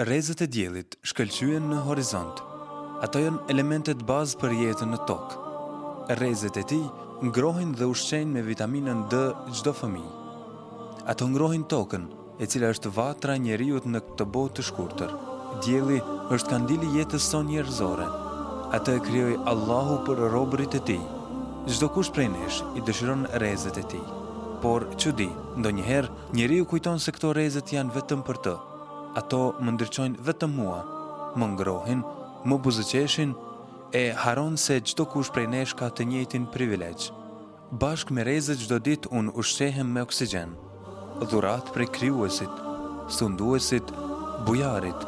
Rrezet e diellit shkëlqyen në horizont. Ato janë elementet bazë për jetën në Tokë. Rrezet e tij ngrohin dhe ushqejnë me vitaminën D çdo fëmijë. Ato ngrohin Tokën, e cila është vatra e njeriut në këtë botë të shkurtër. Dielli është kandili i jetës sonë njerëzore. Atë e krijoi Allahu për robërit e Tij. Çdokush prej nesh i dëshiron rrezet e tij. Por, çudi, ndonjëherë njeriu kujton se këto rreze janë vetëm për të. Ato më ndriçojnë vetëm mua, më ngrohin, më buzëqeshin e harron se çdokush prej nesh ka të njëjtin privilegj. Bashkë me rrezet çdo ditë unë ushqehem me oksigjen. Dhuratë prej krijuesit, sunduesit, bujarit.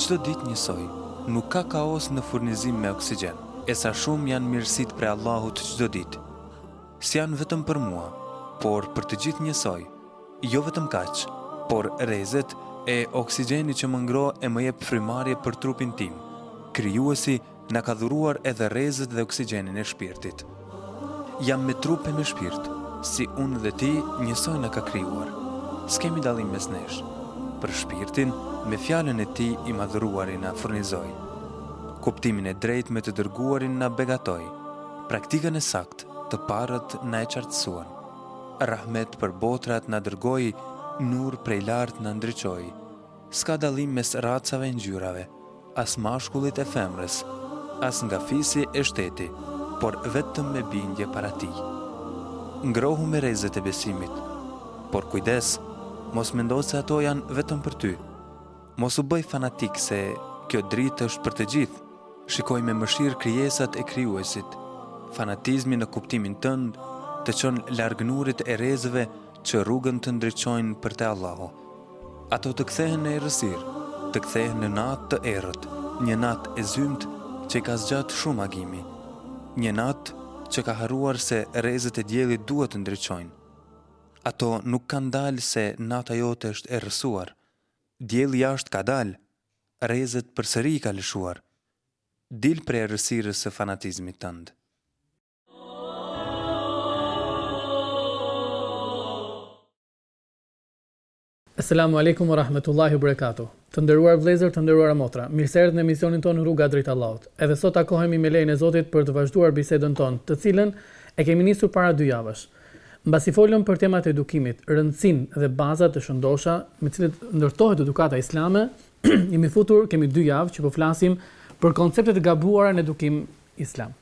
Çdo ditë njësoj, nuk ka kaos në furnizim me oksigjen. E sa shumë janë mirësitë prej Allahut çdo ditë. S'janë vetëm për mua, por për të gjithë njësoj. Jo vetëm kaq, por rrezet e oksigjeni që më ngroh e më jep frymëmarrje për trupin tim. Krijuesi na ka dhuruar edhe rrezet dhe oksigjenin e shpirtit. Jam me trup e me shpirt, si unë dhe ti njësoj na ka krijuar. S'kemi dallim mes nesh. Për shpirtin, me fjalën e tij i madhuruari na furnizoi. Kuptimin e drejtë me të dërguarin na begatoi. Praktikën e saktë të parët na e qartësuan. Rahmet për botërat na dërgoi, nur prej lart na ndriçoi. S'ka dallim mes racave e ngjyrave, as mashkullit e femrës, as nga fisi e shteti, por vetëm me bindje para tij. Ngrohu me rrezet e besimit, por kujdes, mos mendo se ato janë vetëm për ty. Mos u bëj fanatik se kjo dritë është për të gjithë. Shikoji me mëshirë krijesat e krijuesit. Fanatizmi në kuptimin tënd të çon larg nurit e rrezeve që rrugën të ndriçojnë për te Allahu. Ato të kthehen në errësirë, të kthehen në natë të errët, një natë e zymtë që i ka zgjat shumë agimi. Një natë që ka harruar se rrezet e diellit duhet të ndriçojnë. Ato nuk kanë dalë se nata jote është errësuar, Dielli jashtë ka dalë, rrezet përsëri i ka lëshuar. Dil prej errësirës së fanatizmit tënd. Esselamu Alejkum ue Rahmetullahi ue Berekatuhu Të nderuar vëllezër të nderuara motra Mirë se erdhët në emisionin tonë Rruga drejt Allahut Edhe sot takohemi me lejen e Zotit për të vazhduar bisedën tonë të cilën e kemi nisur para dy javësh Mbasi folëm për temat e edukimit, rëndësinë dhe bazat të shëndosha me të cilat ndërtohet edukata islame, jemi futur kemi dy javë që po flasim për koncepte të gabuara në edukim islam.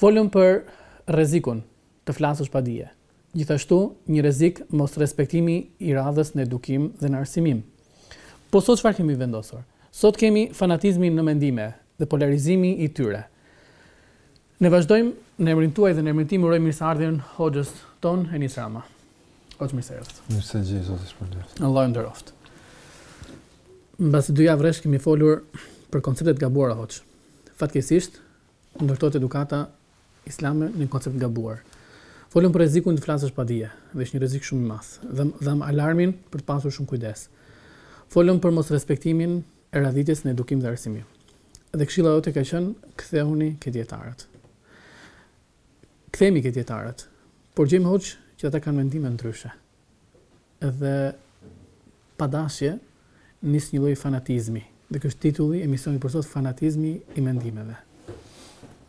Folëm për rrezikun të flasësh pa dije, gjithashtu një rrezik mosrespektimi i radhës në edukim dhe në arsimim. Po sot çfarë kemi vendosur? Sot kemi fanatizmin në mendime dhe polarizimi i tyre. Ne vazhdojmë në emrin tuaj dhe në emrin tim uroj mirëseardhjen hoxhës tonë Enis Rama. Hoxhë mirë se erdhët. Mirë se ju gjej, Zoti të shpërbleftë. Allahu ju nderoftë. Mbas dy javësh kemi folur për konceptet e gabuara hoxhë. Fatkeqësisht ndërtohet edukata islame në koncept të gabuar. Folëm për rrezikun të flasësh pa dije, dhe është një rrezik shumë i madh. Dhamë dhamë alarmin për të pasur shumë kujdes. Folëm për mosrespektimin e radhitjes në edukim dhe arsimim. Dhe këshilla jote ka qenë kthehuni ke dijetarët. Kthehemi ke dijetarët, por gjejmë hoxhë që ata kanë mendime ndryshe. Dhe pa dashje nis një lloj fanatizmi. Dhe ky është titulli i emisionit për sot, fanatizmi i mendimeve.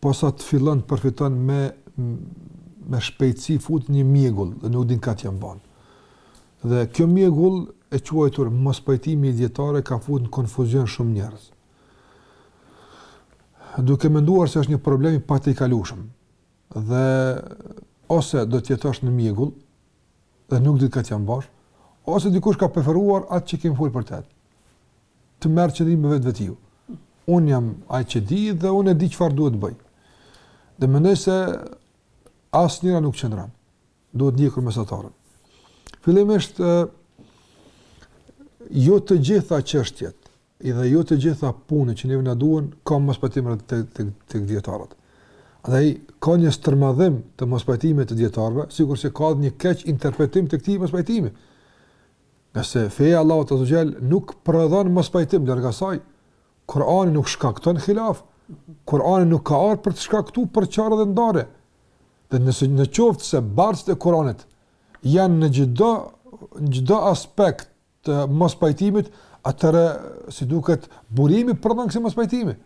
posa të fillon të përfiton me me shpejtësi futet në një mjegull dhe nuk din kah t'ia mbajë. Dhe kjo mjegull e quajtur mospajtimi i dijetarëve ka fut në konfuzion shumë njerëz. Duke menduar se është një problem i patejkalueshëm dhe ose do të jetosh në mjegull dhe nuk din kah t'ia mbash, ose dikush ka preferuar atë që kemë fut për të të merret njeri me veten e tij. Unë jam ai që di dhe unë e di çfarë duhet të bëj. Dhe mendoj se asnjëra nuk qëndron. Duhet ndjekur mesatarën. Fillimisht jo të gjitha çështjet edhe jo të gjitha punët që neve na duhen ka mospajtim të të të, të dijetarëve. Andaj ka një stërmadhim të mospajtimit të dijetarëve, sikurse ka një keqinterpretim të këtij mospajtimi. Nëse feja e Allahut azze ve xhel nuk prodhon mospajtim, larg asaj, Kurani nuk shkakton hilaf, Kurani nuk ka ardhë për të shkaktu përçarje dhe ndarje. Dhe nëse në qoftë se bartësit e Kuranit janë në çdo, në çdo aspekt të mospajtimit, atëherë si duket burimi prodhon kësi mospajtimi.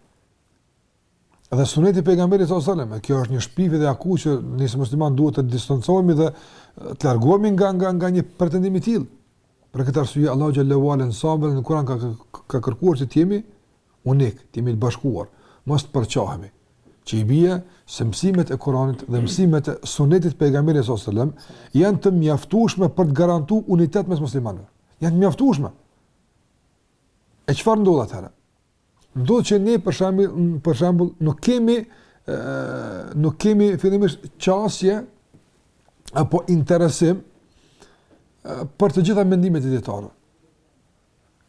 Dhe suneti i pejgamberit sallallahu alajhi wasallam, kjo është një shpifje dhe akuzë që ne si musliman duhet të distancohemi dhe të largohemi nga nga nga një pretendim i tillë. Për këtë arsye Allahu xhelle ue ala në sa herë në Kur'an ka ka kërkuar që të jemi unik, të jemi të bashkuar, mos të përçahemi. Që i bie se mësimet e Kur'anit dhe mësimet e sunetit pejgamberit sallallahu alajhi wasallam janë të mjaftueshme për të garantuar unitet mes muslimanëve. Janë të mjaftueshme. E çfarë ndodh atëherë? Ndodh që ne për shembull, për shembull, nuk kemi ë nuk kemi fillimisht qasje apo interesim për të gjitha mendimet e dietarëve.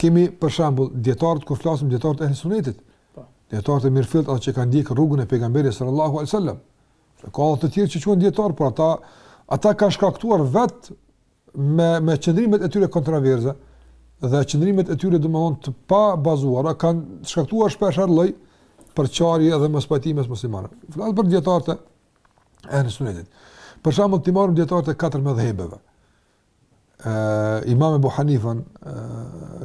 Kemi për shembull dietarët kur flasim dietarët e ehli sunetit. Po. Dietarët e mirëfillt ata që kanë ndjek rrugën e pejgamberit sallallahu alajhi wasallam. Ka të tjerë që quhen dietarë, por ata ata kanë shkaktuar vet me me qëndrimet e tyre kontroverze dhe qëndrimet e tyre domthon të pabazuara kanë shkaktuar shpeshherë përçarje dhe mospajtime mes muslimanëve. Flas për dietarët e Ehli Sunetit. Për shembull, t'i marrim dietarët e katër medhhebeve. Ë Imam Ebu Hanifen,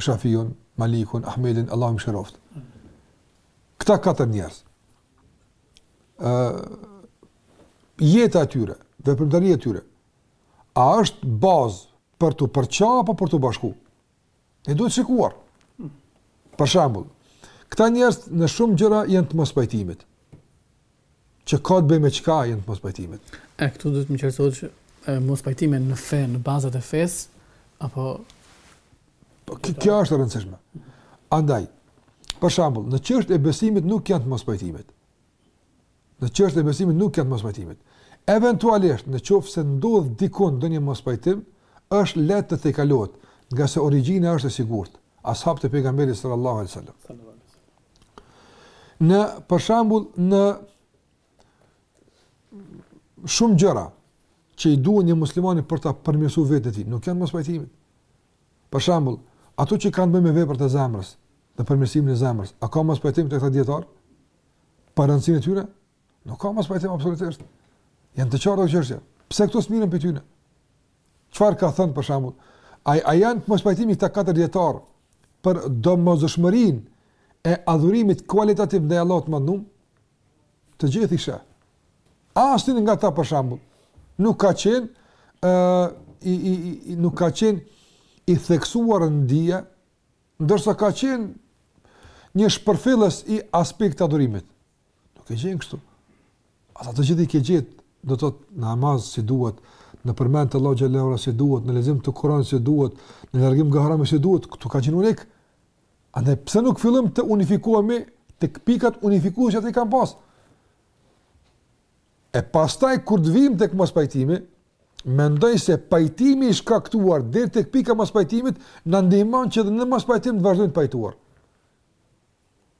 Shafiun, Malikun, Ahmedin, Allahu i mëshiroftë. Këta katër njerëz. Ë jeta e tyre, veprimtaria e tyre, A është bazë për t'u përça apo për t'u bashku? Ne duhet shikuar. Për shembull, këta njerëz në shumë gjëra janë të mospajtimit. Që ka të bëjë me çka janë të mospajtimit. E këtu duhet me u qartësu që e, mospajtime në fe, në bazat e fesë, apo... Po, kjo është e rëndësishme. Andaj, për shembull, në çështje të besimit nuk janë të mospajtimit. Në çështje të besimit nuk janë të mospajtimit. Eventualisht, në qoftë se ndodh diku ndonjë mospajtim, është lehtë të tejkalohet, ngase origjina është e sigurt. Ashabët e pejgamberit sallallahu alajhi wasallam. Në për shembull në shumë gjëra që i duhen një muslimani për ta përmirësuar veten e tij, nuk kanë mospajtime. Për shembull, ato që kanë të bëjnë me veprat e zemrës, në përmirësimin e zemrës, a ka mospajtim tek ata dietarë? për rëndësinë e tyre, nuk ka mospajtim absolutisht. Janë të qarta çështje. Pse këto s'merren prej tyne? Çfarë ka thënë për shembull? A, a janë mospajtimi këta katër dietarë për domosdoshmërinë e adhurimit kualitativ ndaj Allahut madhëruar? Të gjithë ishin. Asnjë nga ta për shembull nuk ka qenë ë i, i, i nuk ka qenë i theksuar në dia Ndërsa ka qenë një shpërfillës i aspektit të adhurimit. Nuk e gjenë kështu. Ata të gjithë i ke gjetë, do të thotë në namaz si duhet, në përmendje të Allahut xhele ue ala si duhet, në lexim të Kuranit si duhet, në largim nga harami si duhet, këtu kanë qenë unikë. Andaj, pse nuk fillim të unifikohemi tek pikat unifikuese që ata i kanë pas? E pastaj kur të vijmë tek mospajtimi, mendoj se pajtimi i shkaktuar deri tek pika e mospajtimit na ndihmon që në mospajtim të vazhdojmë të pajtuar.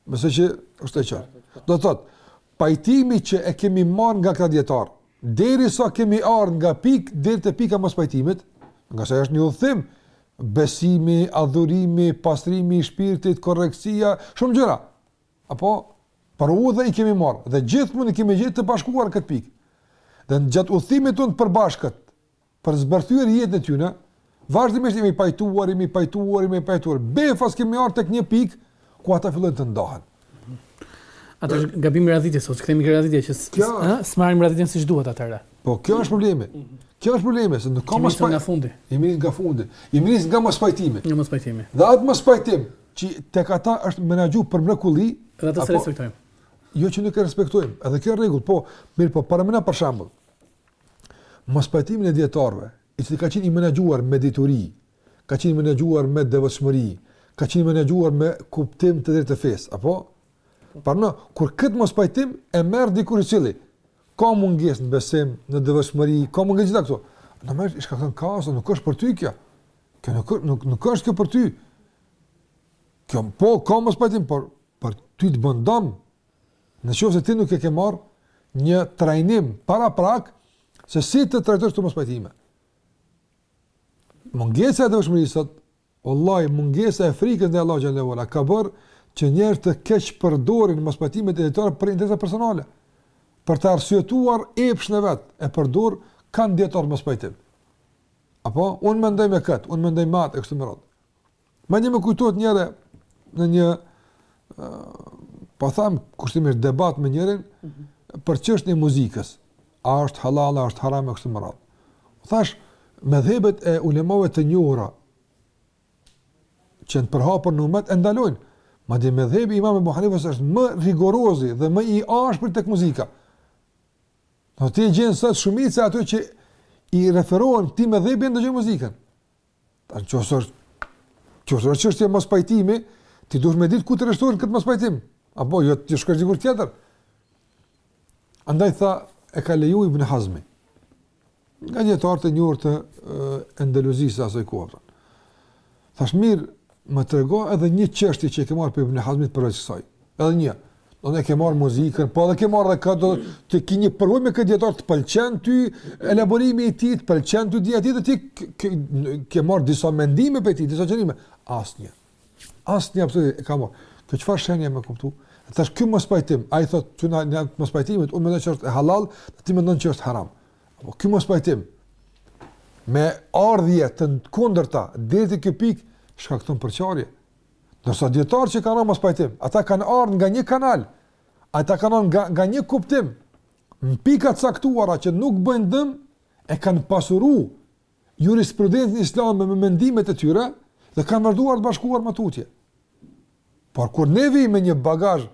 Besoj që është e qartë. Do të thotë, pajtimi që e kemi marrë nga këta dijetarë, derisa kemi ardhur nga pik deri te pika e mospajtimit, nga se është një udhëtim besimi, adhurimi, pastrimi i shpirtit, korrektësia, shumë gjëra. Apo, përrudhë i kemi marrë, dhe gjithmonë i kemi gjetë të bashkuar në këtë pikë. Dhe ne gjatë udhëtimit tonë të përbashkët, për të zbërthyer jetën e tyre, vazhdimisht jemi pajtuar, jemi pajtuar, jemi pajtuar. Befas kemi ardhë tek një pikë, ku ata fillojnë të ndahen. Atëherë është gabimi i radhitjes, sot që themi te radhitja, që s'marrim radhitjen siç duhet atëherë. Po, ky është problemi. Mhm. Ky është problemi, se nga mospajtimi. Nga fundi. Jemi nga fundi. Jemi nga mospajtimi. Nga mospajtimi. Dhe atë mospajtim, Që tek ata është menaxhu për mrekulli, edhe të respektojmë. Jo që nuk e respektojmë, edhe kjo rregull, po, mirë po, paramendo për shembull. Mospajtimin e dijetarëve, i cili ka qenë i menaxhuar me dituri, ka qenë i menaxhuar me devotshmëri, ka qenë i menaxhuar me kuptim të drejtë të fesë, apo? Por ne, kur këtë mospajtim e merr dikush i cili ka mungesë në besim, në devotshmëri, ka mungesë në gjitha këto. Normalisht ka thënë kaos, nuk është për ty kjo. Kjo nuk, nuk, nuk është kjo për ty. Kjo, po, ka mospajtim, por për ty të bën dëm, në qoftë se ti nuk e ke marrë një trajnim paraprak, se si të trajtosh këto mospajtime. Mungesa e devotshmërisë, vallahi, mungesa e frikës ndaj Allahut xhele ue ala, ka bërë që njerëz të keqpërdorin mospajtimet e dijetarëve për interesa personale, për të arsyetuar epshin e vet, e përdor kanë dijetarët mospajtim. Apo, unë mendoj me këtë, unë mendoj me atë, e kështu me radhë. Mua një më kujtohet njëherë në një, po tham, kushtimisht debat me njërin, mm -hmm. për çështjen e muzikës. A është halal, a është haram, e kështu me radhë. Thashë, medhhebet e ulemave të njohura, që janë përhapur në umet, e ndalojnë. Madje medhhebi i imam Ebu Hanifes është më rigorozi dhe më i ashpër tek muzika. Po ti e gjen sot shumica e atyre që i referohen këtij medhhebi dëgjojnë muzikën. Tash në qoftë se është çështje mospajtimi, ti duhet me ditë ku të rreshtohesh në këtë mospajtim. Apo jo ti shkosh diku tjetër. Andaj tha e ka leju Ibn Hazmi. Nga dijetarët e njohur të Endeluzisë së asaj kohe. Pra. Thash mirë, më trego edhe një çështje që e ke marrë prej Ibn Hazmit përpos kësaj. Edhe një. Domethënë ke marr muzikën, po edhe ke marr edhe këto të ki një përvojë me këtë dijetar të pëlqen ty elaborimi i tij, të pëlqen ty dija e tij ti ke, ke, ke marr disa mendime prej tij, disa qëndrime, asnjë. Asnjë absolutisht s'e ka marrë. Kjo çfarë shenje me kuptu? Tash ky mospajtim, ai thotë që na në mospajtimet, unë mendoj se është halal, ti mendon se është haram. A po ky mospajtim me ardhje të kundërta deri te kjo pikë shkakton përçarje. Ndërsa dijetarët që kanë mospajtim, ata kanë ardhur nga një kanal. Ata kanë nga nga një kuptim në pika të caktuara që nuk bëjnë dëm e kanë pasuruar jurisprudencën islame me mendimet e tyre dhe kanë vazhduar të bashkuar më tutje. Por kur ne vijmë me një bagazh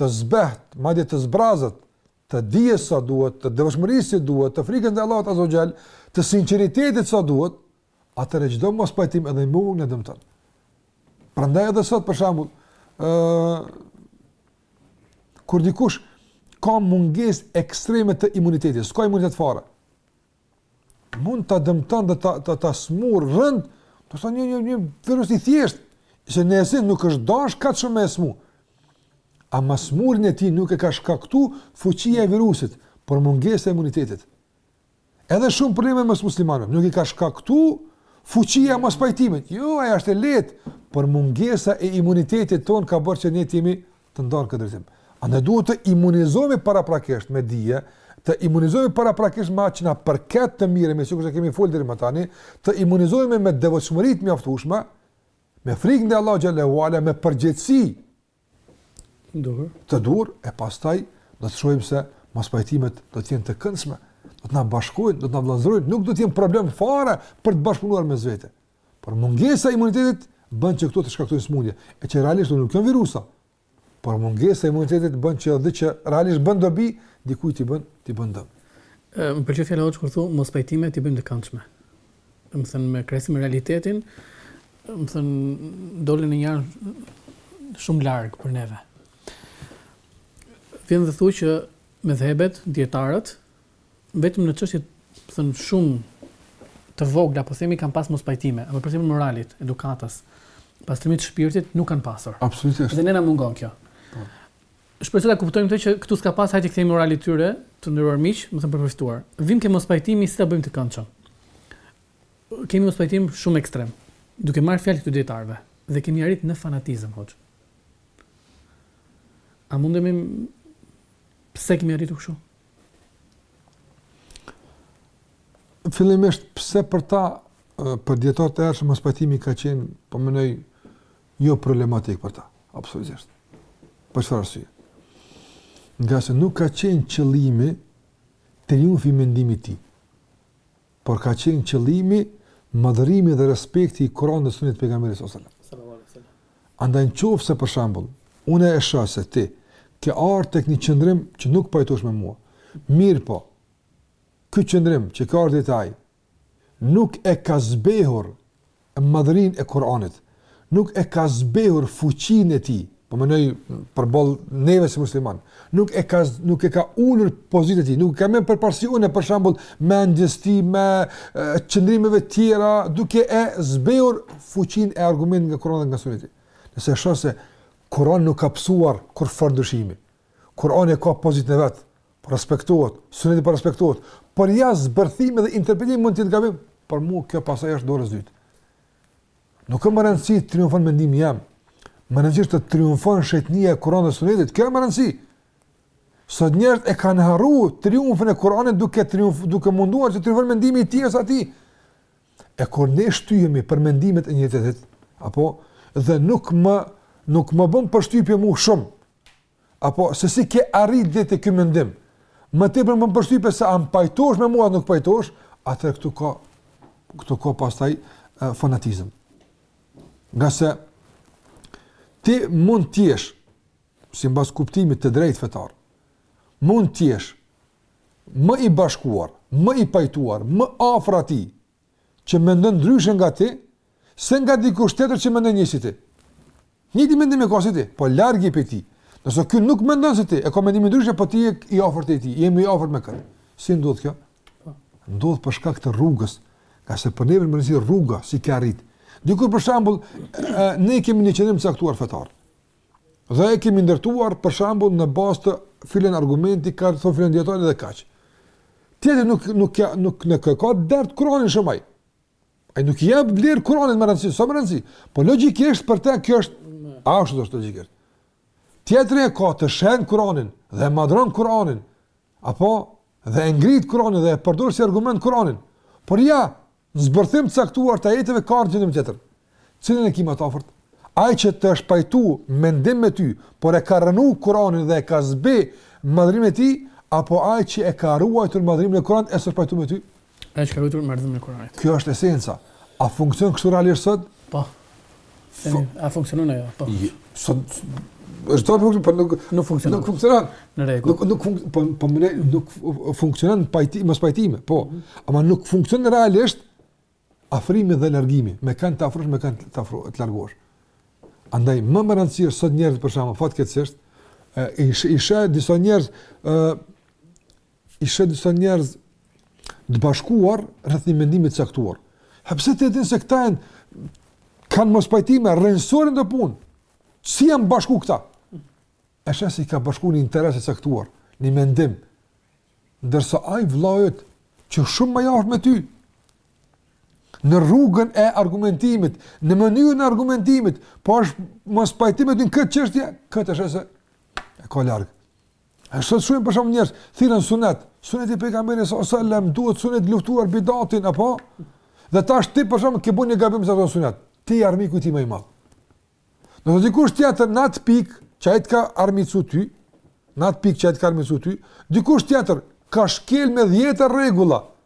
të zbeht, madje të zbrazët, të dijes sa duhet, të devotshmërisë që duhet, të frikës ndaj Allahut Azze ue Xhel, të sinqeritetit sa duhet, atëherë çdo mospajtim edhe më i vogël na dëmton. Prandaj edhe sot për shembull, ë uh, kur dikush ka mungesë ekstreme të imunitetit, s'ka imunitet fare. mund ta dëmton dhe ta ta, ta smur rënd, domethënë një një një virus i thjeshtë, që në esencë nuk është dasht kaq shumë me e smu. Ama smurjen e tij nuk e ka shkaktu fuqia e virusit, por mungesa e imunitetit. Edhe shumë probleme mes muslimanëve, nuk i ka shkaktu fuqia e mospajtimit. Jo, ajo është e lehtë, por mungesa e imunitetit tonë ka bërë që ne të jemi të ndarë në këtë drejtim. A ne duhet të imunizohemi paraprakisht me dije, të imunizohemi paraprakisht me atë që na përket, të merremi sikurse kemi folë deri më tani, të imunizohemi me devotshmëri të mjaftueshme, me frikë ndaj Allahut xhel-le ue ala, me përgjegjësi duhur, të duhur e pastaj do të shohim se mospajtimet do të jenë të këndshme, do të na bashkojnë, do të na vëllazërojnë, nuk do të jenë problem fare për të bashkëpunuar mes vete. Por mungesa e imunitetit bën që këto të shkaktojnë sëmundje, e që realisht nuk janë virusa. Por mungesa e imunitetit bën që edhe ajo që realisht bën dobi, dikujt i bën, ti bën dëm. Më pëlqeu fjala hoxhë kur thu mospajtimet t'i bëjmë të këndshme. Domethënë në krahasim me realitetin, domethënë dolëm në një anë shumë larg për neve. Vjen të thu që medhhebet, dijetarët, vetëm në çështje domethënë shumë të vogla po themi kanë pas mospajtime, apo për shembull moralit, edukatës, pastrimit të shpirtit nuk kanë pasur. Absolutisht. Dhe ne na mungon kjo. Po. Shpresoj ta kuptojmë këtë që këtu s'ka pas hajt t'i kthehemi moralit të tyre, të nderuar miq, domethënë për të përfituar. Vijmë ke mospajtimi si ta bëjmë të këndshëm. Kemi mospajtim shumë ekstrem, duke marrë fjalë të dijetarëve dhe kemi arrit në fanatizëm hoxhë. A mundemi pse kemi arritur kështu? Fillimisht pse për ta për dijetarët e hershëm mospajtimi ka qenë po mendoj jo problematik për ta. Absolutisht. Për çfarë arsye? Ngase nuk ka qenë qëllimi triumfi i mendimit të tij. por ka qenë qëllimi madhërimi dhe respekti i Kur'anit dhe Sunetit të pejgamberit sallallahu alajhi wasallam. Andaj në qoftë se për shembull, unë e shoh se ti ke ardhur tek një qëndrim që nuk pajtohesh me mua. Mirëpo, ky qëndrim që ke ardhur te ai nuk e ka zbehur madhërinë e Kur'anit, nuk e ka zbehur fuqinë e tij, po mendoj përballë neve si musliman, nuk e ka nuk e ka ulur pozitën e tij, nuk i ka dhënë përparësi unë për shembull mendjes së tij, qëndrimeve të tjera duke e zbehur fuqinë e argumentit nga Kur'ani dhe nga Suneti. Nëse shoh se Kur'ani nuk ka pësuar kurrfarë ndryshimi. Kur'ani e ka pozitën e vet, Po respektohet, suneti po respektohet, por ja zbërthimi dhe interpretimi mund të jetë gabim, por mua kjo pasaj është e dorës së dytë. Nuk është me rëndësi të triumfon mendimi jem, me rëndësi është të triumfon shenjtëria e Kur'anit dhe sunetit, kjo është me rëndësi. Sot njerëzit e kanë harru triumfin e Kur'anit duke, triumf, duke munduar të triumfon mendimi i këtij e atij. E kur ne shtyhemi për mendimet e njëri-tjetrit, apo, dhe nuk më, nuk më bën përshtypje mu shumë, Apo se si ke arrit deri te ky mendim? Më tepër më bën përshtypje se a pajtohesh me mua, nuk pajtohesh, atëherë këtu ka këtu ka pastaj fanatizëm. Ngase ti mund të jesh simbas kuptimit të drejtë fetar. Mund të jesh më i bashkuar, më i pajtuar, më afër atij që mendon ndryshe nga ti, se nga dikush tjetër që mendon njësoj si ti. Njëri mendimin e ka si ti, po larg je prej tij. Nëse ky nuk mendon si ti, e ka mendimin ndryshe, po ti je i afërt i tij, jemi i afërt me këtë. Si ndodh kjo? Po. Ndodh për shkak të rrugës, ngase për neve është me rëndësi rruga, si ke arrit. Dikush për shembull, ne kemi një qëndrim të caktuar fetar. Dhe e kemi ndërtuar për shembull në bazë të filan argumenti ka thënë filan dijetar edhe kaq. Tjetri nuk nuk ja nuk e ka dert Kur'anin shumë ai. Ai nuk i jep vlerë Kur'anit me rëndësi, s'a me rëndësi. Po logjikisht për të kjo është ashtu është logjikisht. Tjetri e ka të shenjtë Kur'anin dhe e madhëron Kur'anin apo dhe e ngrit Kur'anin dhe e përdor si argument Kur'anin. Por ja, Në zbërthim të caktuar të ajeteve ka ardhur në qëndrim tjetër. Cilin e ki më të afërt? Ai që të është pajtu në mendim me ty, por e ka rrënu Kur'anin dhe e ka zbeh madhrimin e tij, apo ai që e ka ruajtur madhrimin e Kur'anit e s'është pajtu me ty? Ai që e ka ruajtur madhrimin e Kur'anit. Kjo është esenca. A funksionon kështu realisht sot? Po. A funksionon ajo? Po. Sot është top rrugë, po nuk nuk funksionon. Nuk funksionon. Në rregull. Nuk nuk funk, po po më nuk funksionon pajti, mospajtimi, po. Mm -hmm. Ama nuk funksionon realisht afrimi dhe largimi. Me kën të afrosh, me kën të afrosh, të largosh. Andaj më me rëndësi e sheh sot njerëz për shembull fatkeqësisht, i sheh disa njerëz ë i sheh disa njerëz të bashkuar rreth një mendimi të caktuar. Edhe pse ti e din se këta janë kanë mospajtime rrënjësore në do punë. Si janë bashku këta? E sheh se i ka bashku një interes i caktuar, një mendim. Ndërsa ai vëllai yt që shumë më afër me ty në rrugën e argumentimit, në mënyrën e argumentimit, po është mospajtim në këtë çështje, këtë e sheh se e ka larg. E sot shumë për shembull njerëz thirrin sunet, sunet i pejgamberit sallallahu alajhi wasallam, duhet sunet luftuar bidatin apo? Dhe tash ti për shembull ke bon një gabim në atë sunet. Ti je armiku i tij më i madh. Edhe pse dikush tjetër në atë pik, që ai të ka armiqsu ty, në atë pik që ai të ka armiqsu ty, dikush tjetër ka shkel me dhjetë rregulla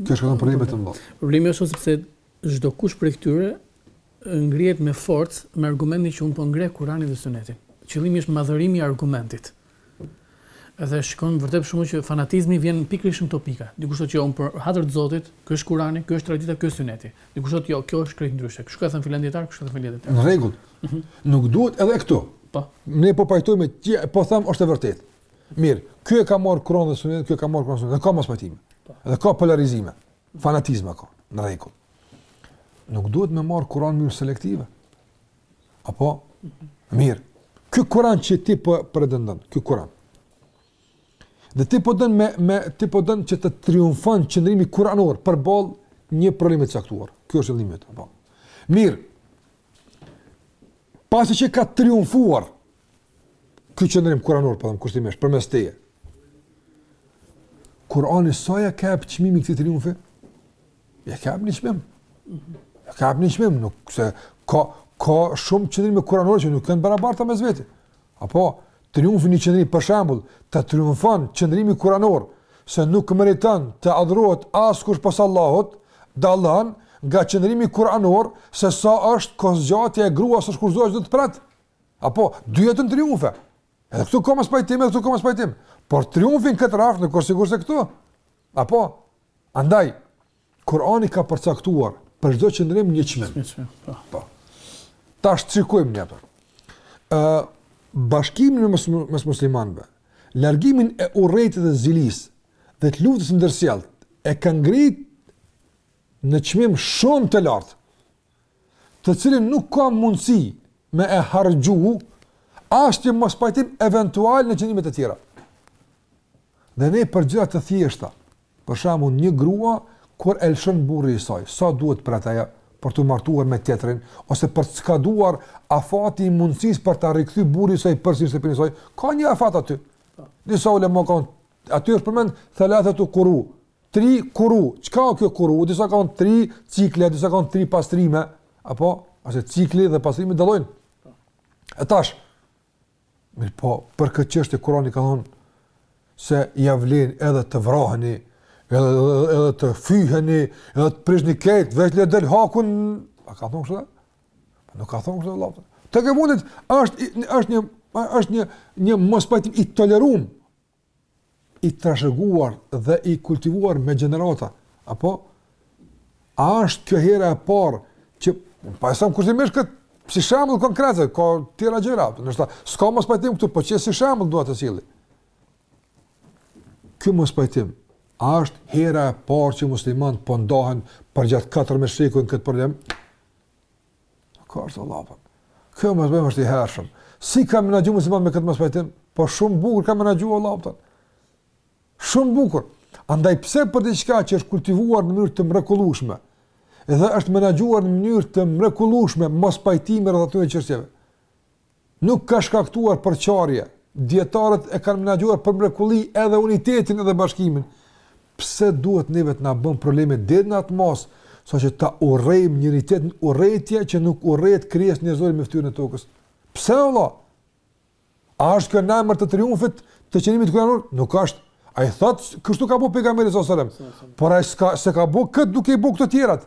Kjo është një problem i madh. Problemi është sepse çdokush prej këtyre ngrihet me forcë me argumentin që un po ngre Kur'anin dhe Sunetin. Qëllimi është madhërimi i argumentit. Edhe shikon vërtet shumë që fanatizmi vjen pikërisht në këto pika. Dikush thotë jo, un për hatër të Zotit, ky është Kur'ani, ky është tradita, ky është Suneti. Dikush thotë jo, kjo është krejt ndryshe. Kështu ka thënë filan dijetar, kështu ka thënë filan dijetar. Në rregull. Mhm. Nuk duhet edhe këtu. Po. Ne po pajtohemi që po them është e vërtetë. Mirë, ky e ka marrë Kur'anin dhe Sunetin, ky e ka marrë Kur'anin dhe Sunetin, ka mospajtime. Po. Dhe ka polarizime, fanatizëm ka, në rregull. Nuk duhet me marrë Kur'anin në mënyrë selektive. Apo mhm. mirë. Ky Kur'an që ti po pretendon, ky Kur'an. Dhe ti po don me me ti po don që të triumfon qëndrimi kur'anor përballë një problemi të caktuar. Ky është qëllimi yt. Po. Mirë. Pasi që ka triumfuar Ky qëndrim kuranor, po them kushtimisht përmes teje. Kurani sa ja ka çmimin këtij triumfi? Ja ka hap një çmim. Ja ka hap një çmim, sepse ka ka shumë qëndrime kuranore që nuk janë të barabarta mes vetë. Apo triumfi i një qëndrim për shembull, të triumfon qëndrimi kuranor se nuk meriton të adhurohet askush pos Allahut, dallon nga qëndrimi kuranor se sa është kohëzgjatja e gruas së shkurorzuar do të pret. Apo, dyja janë triumfe. Edhe këtu ka mospajtim, edhe këtu ka mospajtim. Por triumfi në këtë rrafsh nuk është sikurse këtu. Apo, andaj, Kurani ka përcaktuar për çdo qëndrim një çmim. Një çmim, po. Po. Tash shikojmë ne atë. Ë bashkimin mes mes muslimanëve, largimin e urrejtjes dhe zilisë dhe të luftës së ndërsjellë e ka ngrit në çmim shumë të lartë. të cilin nuk ka mundësi me e harxhu, ashtë një mospajtim eventual në qëndrimet e tjera. Dhe ne për gjëra të thjeshta, për shembull një grua, kur e lëshën burri i saj, sa duhet pret ajo, për t'u martuar me tjetrin, ose për të skaduar afati i mundësisë për ta rikthy burri i saj përsëri shtëpinë e saj, ka një afat aty. Disa ulema kanë, aty është përmend, thelathete kuru, Tri kuru, çka o kjo kuru? Disa kanë tri cikle, disa kanë tri pastrime, apo, ose cikli dhe pastrimi dallojnë. E tash, mirëpo, për këtë çështje Kurani ka thonë, se ia vlen edhe të vraheni, edhe, edhe, edhe të fyheni, edhe të prishni krejt, veç le del haku, a ka thonë kështu? Po nuk ka thonë kështu dhe tekefundit, është, është një, është një, një mospajtim i tolerum, i trashëguar dhe i kultivuar me gjenerata, apo, a është kjo hera e parë, që, pa e sëmë kërëzimisht këtë, si shembull konkret, ka tjera gjëra, nështë ta, s'ka mospajtim këtu, po që si shembull duhet të cili. Kjo mospajtim, a është hera e parë që muslimanët po ndahen përgjatë 14 shekujve në këtë problem? Ka është Allah, për. Kjo mospajtim është i hershëm. Si kanë menaxhu muslimanët me këtë mospajtim? Po shumë bukur kanë menaxhu vëlla, për. Shumë bukur. Andaj pse për diçka që është kultivuar në mënyrë të mrekullueshme, edhe është menaxhuar në mënyrë të mrekullueshme mospajtimi rreth atyre çështjeve. Nuk ka shkaktuar përçarje, dijetarët e kanë menaxhuar për mrekulli edhe unitetin edhe bashkimin, pse duhet neve të na bën probleme deri në atë masë saqë ta urrejmë njëri-tjetrin urrejtje që nuk urrehet krijesë njerëzore mbi fytyrën e tokës? Pse o vëlla? A është kjo në emër të triumfit të qëllimit kuranor? Nuk është. Ai thotë kështu ka bëu pejgamberi sallallahu alajhi wasallam. Por ai s'ka s'e ka bëu këtë duke i bëu këto tjerat.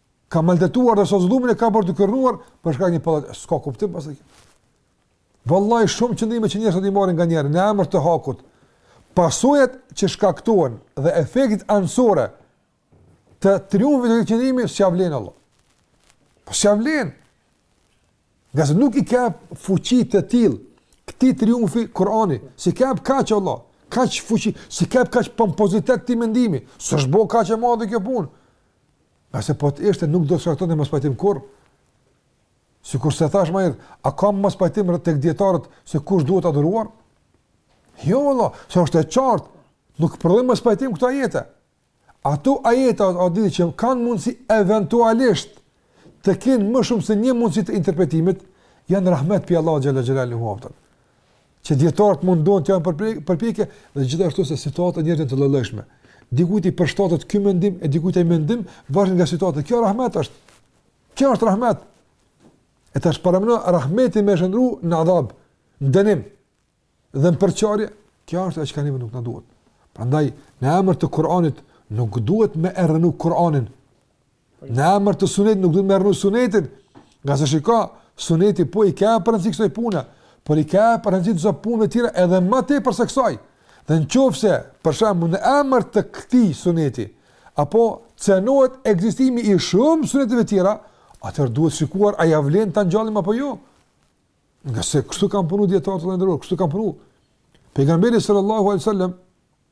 ka maltretuar dhe sot zullumin e ka bërë të kërnuar për shkak një pallate. S'ka kuptim pastaj. Vallai shumë qëndrime që njerëzit i marrin nganjëherë në emër të hakut. Pasojat që shkaktohen dhe efektet anësore të triumfit të qëndrimit s'ia vlen vëlla. Po s'ia vlen. Ngase nuk i jep fuqi të tillë këtij triumfi Kurani, s'i jep kaq vëlla, kaq fuqi, s'i jep kaq pompozitet këtij mendimi, s'është bë kaq e madhe kjo punë. Ngase po të ishte, nuk do të shkaktonte mospajtim kurrë. Sikurse thashë ma herët, a ka mospajtim tek dijetarët se kush duhet adhuruar? Jo, vëlla, se është e qartë, nuk prodhojnë mospajtim këto ajete. Ato ajete, a e di, që kanë mundësi eventualisht të kenë më shumë se një mundësi të interpretimit, janë rahmet prej Allahut xhel-le xhelaluhu. që dijetarët mundohen të jenë përpikë, dhe gjithashtu se situatat e njerëzve të llojllojshme. Dikujt i përshtatet ky mendim, e dikujt ai mendim, varet nga situata. Kjo rahmet është. Kjo është rahmet. E tash paramendo, rahmeti me u shndërru në adhab, në dënim, dhe në përçarje. Kjo është ajo çka neve nuk na duhet. Prandaj, në emër të Kur'anit, nuk duhet me e rrënu Kur'anin, Në emër të sunetit nuk duhet me rrënu sunetin, ngase shiko, suneti po i ka për rëndësi kësaj pune, por i ka për rëndësi disa punëve tjera edhe më tepër se kësaj. Dhe në qoftë se, për shembull, në emër të këtij suneti, apo cenohet ekzistimi i shumë suneteve tjera, atëherë duhet shikuar a ia vlen ta ngjallim apo jo. Ngase kështu kanë punu dijetarët e nderuar, kështu ka punu Pejgamberi sallallahu alejhi ve selam,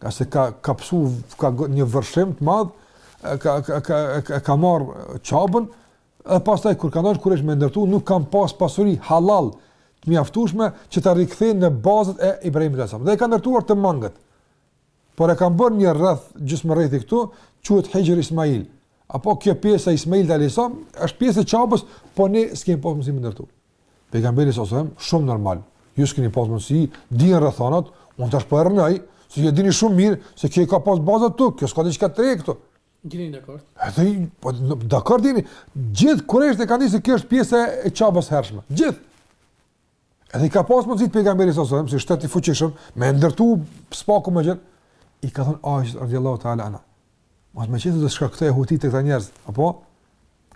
Ka se ka ka pësu ka një vërshim të madh, ka ka ka ka, ka marr Qabën dhe pastaj kur ka dalë kurejshët me ndërtu nuk kanë pas pasuri halal të mjaftueshme që ta rikthejnë në bazat e Ibrahimit alayhis salam. Dhe e kanë ndërtuar të mangët. Por e kanë bërë një rreth gjysmë rrethi këtu, quhet Hijr Ismail. Apo kjo pjesa e Ismailit alayhis salam është pjesë e Qabës, po ne s'kemi pas mundësi ta ndërtojmë. Pejgamberi sa selam shumë normal. Ju s'keni pas mundësi, dihen rrethanat, unë tash po e rrënoj, se ju e dini shumë mirë se kjo ka pas baza këtu, kjo s'ka diçka të re këtu. A jeni dakord. Edhe po dakord jeni, gjithë kurejshët e kanë thënë se kjo është pjesa e Qabës hershme. Gjithë. Edhe ka pas mundësi Pejgamberi sa selam, si shtet i fuqishëm, me ndërtu s'paku më gjatë, i ka thënë Aishes radhiyallahu ta'ala anha. Mos me qenë se do të shkaktojë huti tek këta njerëz, apo?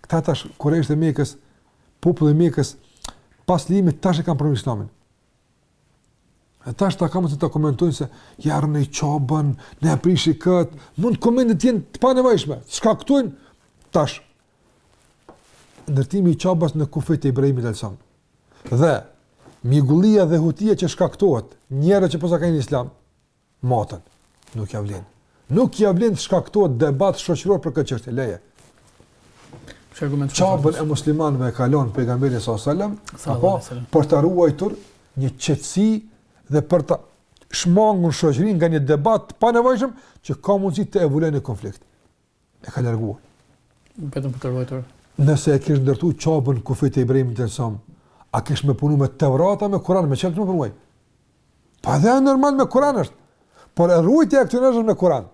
Këta tash kurejshët e Mekës, populli i Mekës pas çlirimit tash e kanë pranuar Islamin. E tash këta kanë me komentojnë se ja rrënoi Qabën, na e prishi këtë, mundet komentet të jenë të panevojshme, të shkaktojnë, tash, ndërtimi i Qabës në kufijtë e Ibrahimit alejhi selam. Dhe, mjegulla dhe hutia që shkaktohet, njerëz që posa kanë hy në islam, Maten. Nuk ja vlen. Nuk ja vlen të shkaktohet debat shoqëror për këtë çështje, leje. Qabën e muslimanëve e kalon pejgamberi sa selam, apo për ta ruajtur një qetësi dhe për ta shmangur shoqërinë nga një debat të panevojshëm që ka mundësi të evoluojë në konflikt. e ka larguar. Vetëm për të ruajtur. Nëse e kish ndërtu Qabën në kufijtë e Ibrahimit alejhi selam, a kish me punu me Tevrat a me Kuran, me çka kish me punu? Pa dhe normal me kuran është, por edhe ruajtja e këtyre është me kuran.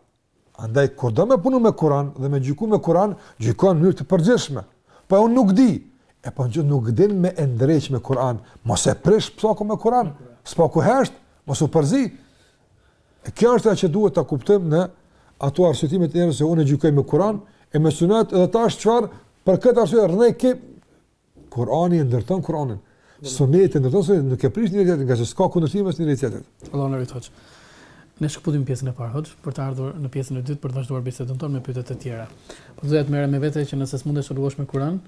Andaj, kur do me punu me kuran dhe me gjyku me kuran, gjykon në mënyrë të përgjithshme. Po unë nuk di, e po në që nuk din me e ndreq me kuran, mos e prish së paku me kuran, s'paku hesht, mos u përzi. E kjo është ajo që duhet ta kuptojmë në ato arsyetime të njerëzve se unë gjykoj me Kur'an e me Sunet dhe tash çfarë për këtë arsye se Kur'ani e ndërton Kur'anin. Suneti ndërton se nuk e prish njëri-tjetrin, ngase s'ka kundërshtim mes njëri-tjetrit. Allahu na ruajtë. Ne shkëputim pjesën e parë, hoxhë, për të ardhur në pjesën e dytë për të vazhduar bisedën tonë me pyetjet e tjera. Po doja të merrni me vete që nëse s'mundesh të ndërtosh me Kur'an,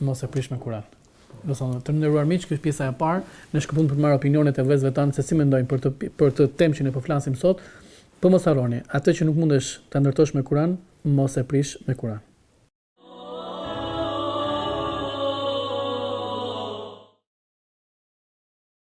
Mos e prish me Kur'an. Domethënë, të nderuar miq, kjo është pjesa e parë. Ne shkëputemi për të marrë opinionet e vëllezërve tanë se si mendojnë për këtë, për këtë temë që ne po flasim sot. Po mos harroni, atë që nuk mundesh ta ndërtosh me Kur'an, mos e prish me Kur'an.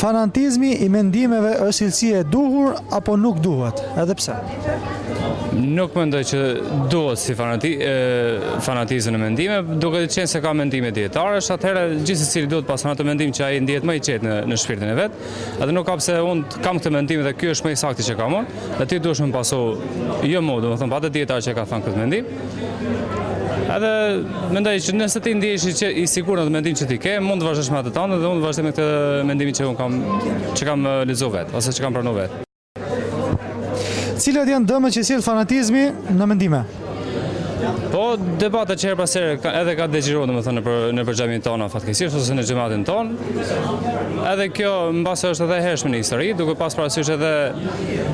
Fanatizmi i mendimeve është cilësi e duhur apo nuk duhet, edhe pse? Nuk mendoj që duhet si fanati, fanatizëm në mendime, duke qenë se ka mendime djetarë, është atëherë gjithë se cilë duhet pasë në të mendim që a i ndjetë më i qetë në, në shpirtin e vet, edhe nuk ka pse unë kam këtë mendim dhe ky është më i sakti që kam unë, dhe ti duhet me pasu, jo mu, domethënë po atë dijetar që ka thënë këtë mendim, Edhe mendoj që nëse ti ndjehesh i sigurt në atë mendim që ti ke, mund të vazhdosh me atë tënden dhe unë të vazhdoj me këtë mendimin që unë kam që kam lexuar vetë ose që kam pranuar vetë. Cilat janë dëmet që sjell fanatizmi në mendime? Po debatet që herë pas here edhe ka degjeneruar domethënë nëpër, nëpër xhamitë tona fatkeqësisht ose në xhematin tonë. Edhe kjo mbase është edhe e hershme në histori, duke pas parasysh edhe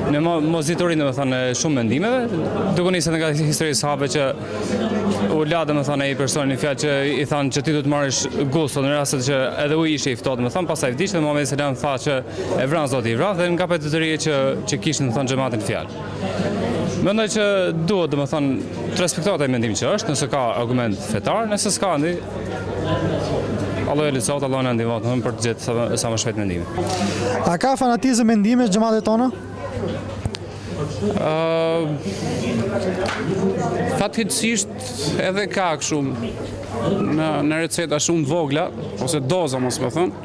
Në mosditurinë domethënë shumë mendimeve, duke nisur nga histori e sahabëve që u la domethënë ai personi, një fjalë që i thonë që ti duhet të marrësh gusël në rastet që edhe uji ishte i ftohtë domethënë pastaj vdiq dhe Muhammed Selam tha që e vranë, Zoti i vraftë dhe nga për atë arsye që, që kishin thënë domethënë atë fjalë. Mendoj që duhet domethënë të respektohet ai mendim që është nëse ka argument fetar, nëse s'ka ndi, Allahu e lehtësoftë, Allahu na ndihmoftë, nëpër të gjithë sa më shpejt mendime. A ka fanatizëm mendimesh në xhematet tona? Uh, Fatkeqësisht edhe ka kështu në në receta shumë të vogla ose doza mos me thënë.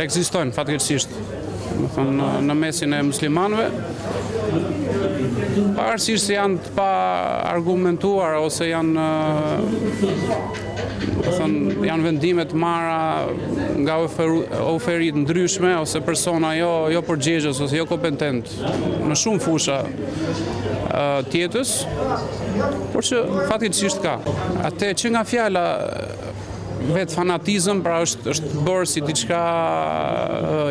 Ekzistojnë, fatkeqësisht, në mesin e muslimanëve, pavarësisht se janë të paargumentuara, ose janë janë vendime të marra nga aferë të ndryshme, ose persona jo, jo përgjegjës, ose jo kompetent, Në shumë fusha të jetës, por që fatkeqësisht ka. Atë që nga fjala vetë fanatizëm, pra është bërë si diçka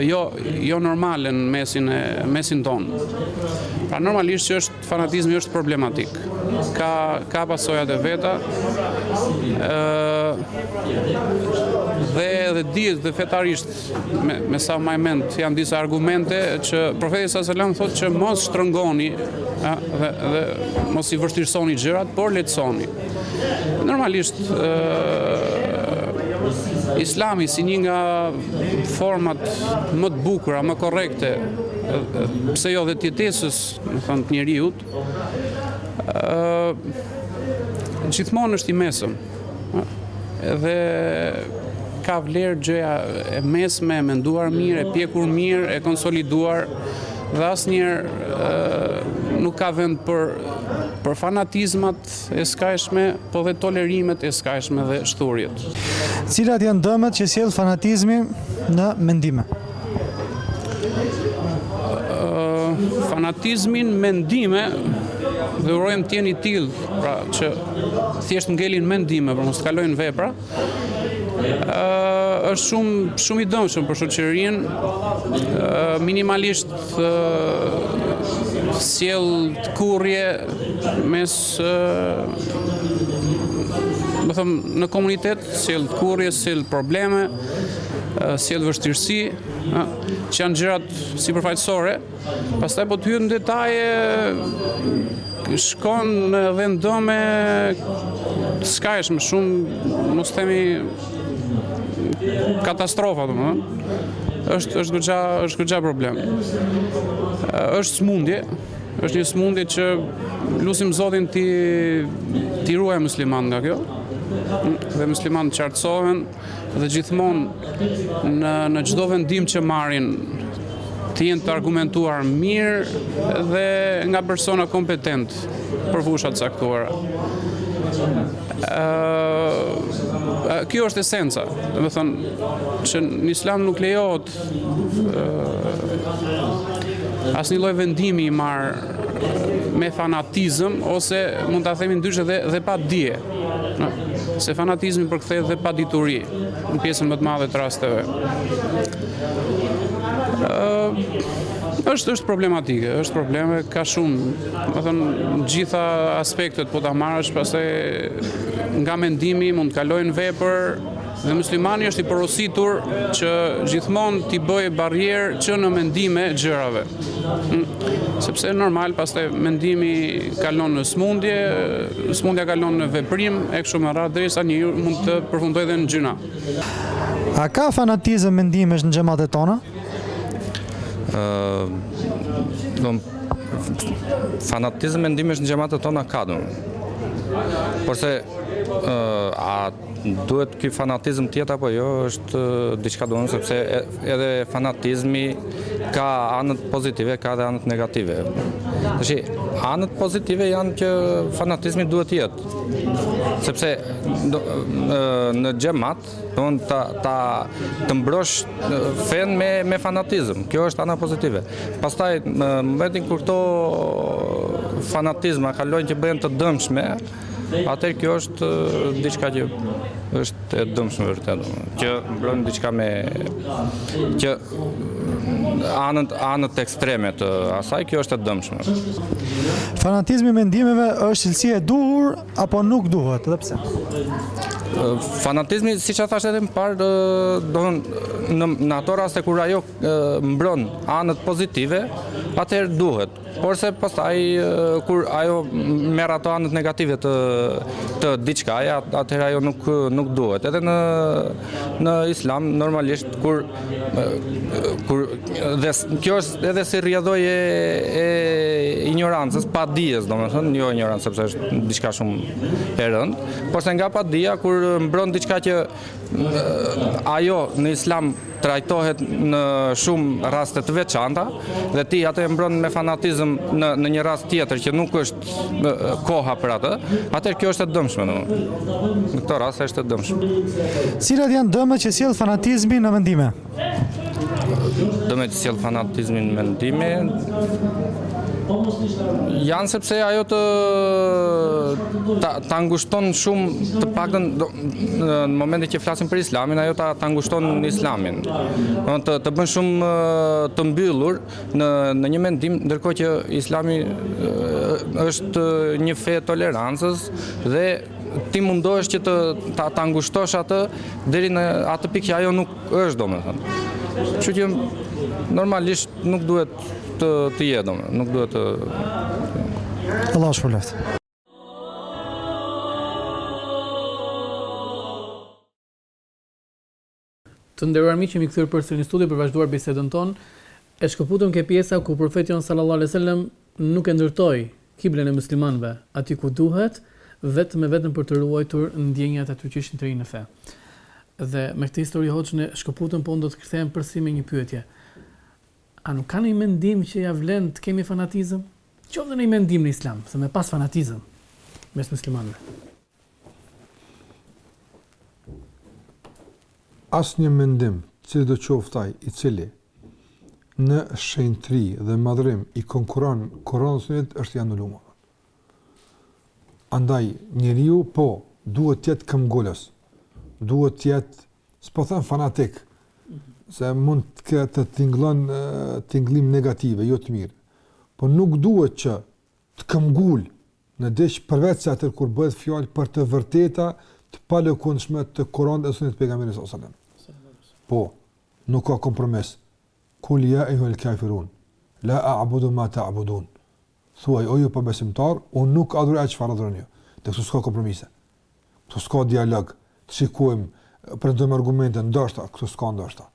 jo, jo normale në mesin, mesin tonë. Pra normalisht që është fanatizmi është problematik. Ka, ka pasojat e veta, dhe dhe dihet dhe fetarisht Me sa mbaj mend, janë disa argumente që profeti alejhi selam thotë që mos shtrëngoni dhe mos i vështirësoni gjërat, por lehtësoni. Normalisht, islami si një nga format më të bukura, më korekte, pse jo dhe të jetesës, domethënë të njeriut, gjithmonë është i mesëm. Dhe ka vlerë gjëja e mesme, e menduar mirë, e pjekur mirë, e konsoliduar dhe asnjëherë nuk ka vend për, për fanatizmat e skajshme, po dhe tolerimet e skajshme dhe shthurjet. Cilat janë dëmet që sjell fanatizmi në mendime? fanatizmi në mendime dhe urojmë të jetë i tillë, pra që thjesht ngel në mendime, por mos të kalojë në vepra. Ë është shumë shumë i dëmshëm për shoqërinë. Minimalisht sjell tkurrje mes domethënë në komunitet, sjell tkurrje, sjell probleme. sjell vështirësi, ë, që janë gjërat sipërfaqësore. Pastaj po të hyjmë në detaje shkon në vendime të skajshme shumë, mos themi katastrofa, domethënë. Është është goxha, është goxha problem. Është smundje, është një smundje që lusim Zotin t'i t'i ruajë muslimanët nga kjo. Dhe muslimanët të qartësohen, dhe gjithmonë në në çdo vendim që marrin të jenë të argumentuar mirë dhe nga persona kompetent për fusha të caktuara. Ëh, kjo është esenca. Domethënë që në Islam nuk lejohet asnjë lloj vendimi i marrë me fanatizëm ose mund ta themi ndryshe dhe dhe pa dije. Se fanatizmi përkthehet dhe padituri në pjesën më të madhe të rasteve. Ë është është problematike, është probleme ka shumë, domethënë në të gjitha aspektet po ta marrësh, pastaj nga mendimi mund të kalojë në vepër, Dhe muslimani është i porositur që gjithmonë t'i bëjë barrierë që në mendime gjërave. Hm, sepse normal pastaj mendimi kalon në smundje, smundja kalon në veprim e kështu me radhë derisa njeriu mund të përfundojë dhe në gjynah. A ka fanatizëm mendimesh në xhamatet tona? Ë, uh, fanatizëm mendimesh në xhamatet tona ka domethënë. Porse, ë, uh, a Duhet ky fanatizëm të jetë apo jo, është diçka domethënë, sepse edhe fanatizmi ka anët pozitive, ka edhe anët negative. Tashi, anët pozitive janë që fanatizmi duhet të jetë. Sepse do, në xhamat, do të të të mbrosh fenë me me fanatizëm. Kjo është ana pozitive. Pastaj në momentin kur këto fanatizma kalojnë që bëhen të dëmshme, Atëherë kjo është diçka që është e dëmshme vërtet, që mbron diçka me që anët anët ekstreme të asaj kjo është e dëmshme. Fanatizmi i mendimeve është cilësi e duhur apo nuk duhet dhe pse? Fanatizmi siç e thashë edhe më parë, domethënë në ato raste kur ajo mbron anët pozitive, atëherë duhet. Porse pastaj kur ajo merr ato anët negative të të diçkaje, atëherë ajo nuk nuk duhet. Edhe në në Islam normalisht kur kur dhe kjo është edhe si rrjedhojë e e injorancës, padijes, domethënë, jo injorancë sepse është diçka shumë e rëndë, porse nga padija kur mbron diçka që ajo në Islam trajtohet në shumë raste të veçanta dhe ti atë e mbron me fanatizëm në në një rast tjetër që nuk është koha për atë, atëherë kjo është e dëmshme domethënë. Në këto raste është e dëmshme. Cilat janë dëmet që sjell fanatizmi në mendime? Dëmet që sjell fanatizmi në mendime janë sepse ajo të ta, ta ngushton shumë të paktën Në momentin që flasim për islamin, ajo ta, ta ngushton islamin. Të, të bën shumë të mbyllur në, në një mendim, ndërkohë që islami është një fe e tolerancës dhe ti mundohesh që të, ta, ta ngushtosh atë deri në atë pikë që ajo nuk është domethënë. Që që normalisht nuk duhet të, të jetë, nuk duhet të... Allah është për leftë. Të nderuar miq, jemi kthyer përsëri në studio për të vazhduar bisedën tonë. E shkëputëm ke pjesa ku profeti jonë sallallahu alaihi wasallam nuk e ndërtoi kiblen e muslimanëve aty ku duhet, vetëm e vetëm për të ruajtur ndjenjat e atyre që ishin të rinj në fe. Dhe me këtë histori hoxhë e shkëputëm, po unë do të kthehem përsëri me një pyetje. A nuk ka një mendim që ia vlen të kemi fanatizëm? Qoftë dhe në një mendim në Islam, se me pas fanatizëm mes muslimanëve. Asnjë mendim, cili do qoftë ai, i cili në shenjtëri dhe madhrim i konkuron Kur'anit e Sunetit është i anuluar. Andaj njeriu po duhet të jetë këmbgulës. Duhet të jetë, s'po them fanatik, se mund të ketë, tingëllon tingëllim negative, jo të mirë. Po nuk duhet që të këmbngul në diç përveçse atëherë kur bëhet fjalë për të vërteta të palëkundshme të Kuranit dhe Sunetit të Pejgamberit sallallahu alajhi wasallam. Po, nuk ka kompromis. Kul ya ayyuhal kafirun la a'budu ma ta'budun. Thuaj o ju pabesimtarë, unë nuk adhuroj atë çfarë adhuroni ju. Këtu s'ka kompromise. Këtu s'ka dialog. Të shikojmë, prezantojmë argumente, ndoshta, këtu s'ka ndoshta.